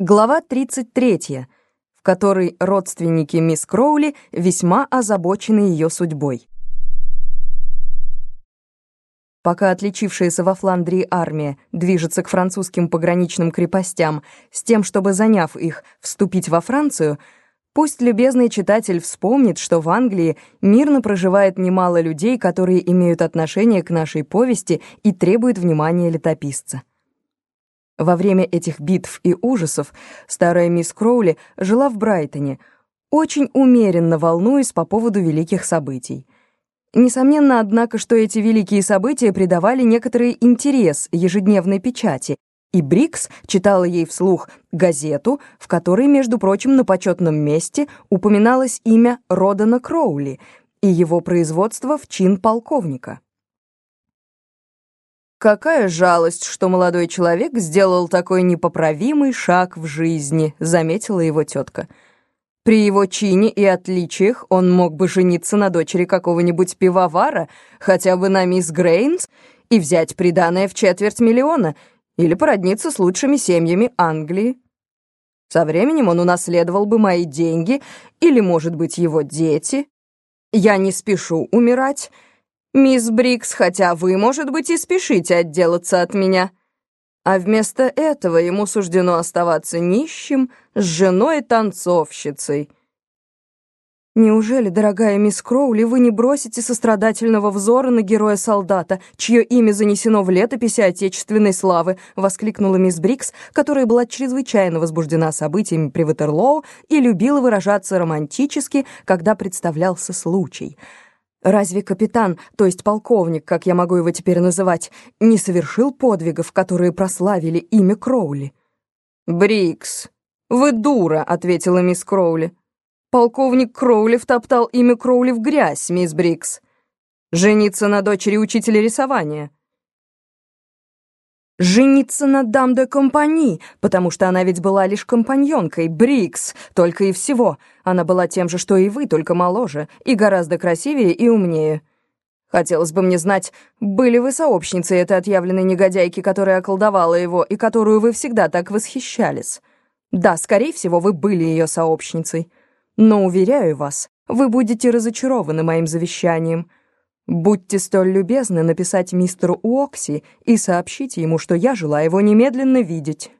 Глава 33, в которой родственники мисс Кроули весьма озабочены ее судьбой. Пока отличившаяся во Фландрии армия движется к французским пограничным крепостям с тем, чтобы, заняв их, вступить во Францию, пусть любезный читатель вспомнит, что в Англии мирно проживает немало людей, которые имеют отношение к нашей повести и требуют внимания летописца. Во время этих битв и ужасов старая мисс Кроули жила в Брайтоне, очень умеренно волнуясь по поводу великих событий. Несомненно, однако, что эти великие события придавали некоторый интерес ежедневной печати, и Брикс читала ей вслух газету, в которой, между прочим, на почетном месте упоминалось имя Родана Кроули и его производство в чин полковника. «Какая жалость, что молодой человек сделал такой непоправимый шаг в жизни», — заметила его тетка. «При его чине и отличиях он мог бы жениться на дочери какого-нибудь пивовара, хотя бы на мисс Грейнс, и взять приданое в четверть миллиона, или породниться с лучшими семьями Англии. Со временем он унаследовал бы мои деньги, или, может быть, его дети. Я не спешу умирать». «Мисс Брикс, хотя вы, может быть, и спешите отделаться от меня». А вместо этого ему суждено оставаться нищим с женой-танцовщицей. «Неужели, дорогая мисс Кроули, вы не бросите сострадательного взора на героя-солдата, чье имя занесено в летописи отечественной славы?» — воскликнула мисс Брикс, которая была чрезвычайно возбуждена событиями при Ватерлоу и любила выражаться романтически, когда представлялся случай — Разве капитан, то есть полковник, как я могу его теперь называть, не совершил подвигов, которые прославили имя Кроули? «Брикс, вы дура», — ответила мисс Кроули. «Полковник Кроули втоптал имя Кроули в грязь, мисс Брикс. Жениться на дочери учителя рисования». Жениться на dame de compagnie, потому что она ведь была лишь компаньонкой, Брикс, только и всего. Она была тем же, что и вы, только моложе, и гораздо красивее и умнее. Хотелось бы мне знать, были вы сообщницей этой отъявленной негодяйки, которая околдовала его и которую вы всегда так восхищались? Да, скорее всего, вы были ее сообщницей. Но, уверяю вас, вы будете разочарованы моим завещанием — Будьте столь любезны написать мистеру Уокси и сообщите ему, что я желаю его немедленно видеть.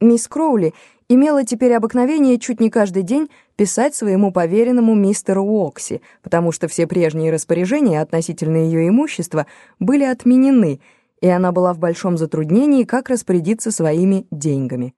Мисс Кроули имела теперь обыкновение чуть не каждый день писать своему поверенному мистеру Уокси, потому что все прежние распоряжения относительно ее имущества были отменены, и она была в большом затруднении, как распорядиться своими деньгами.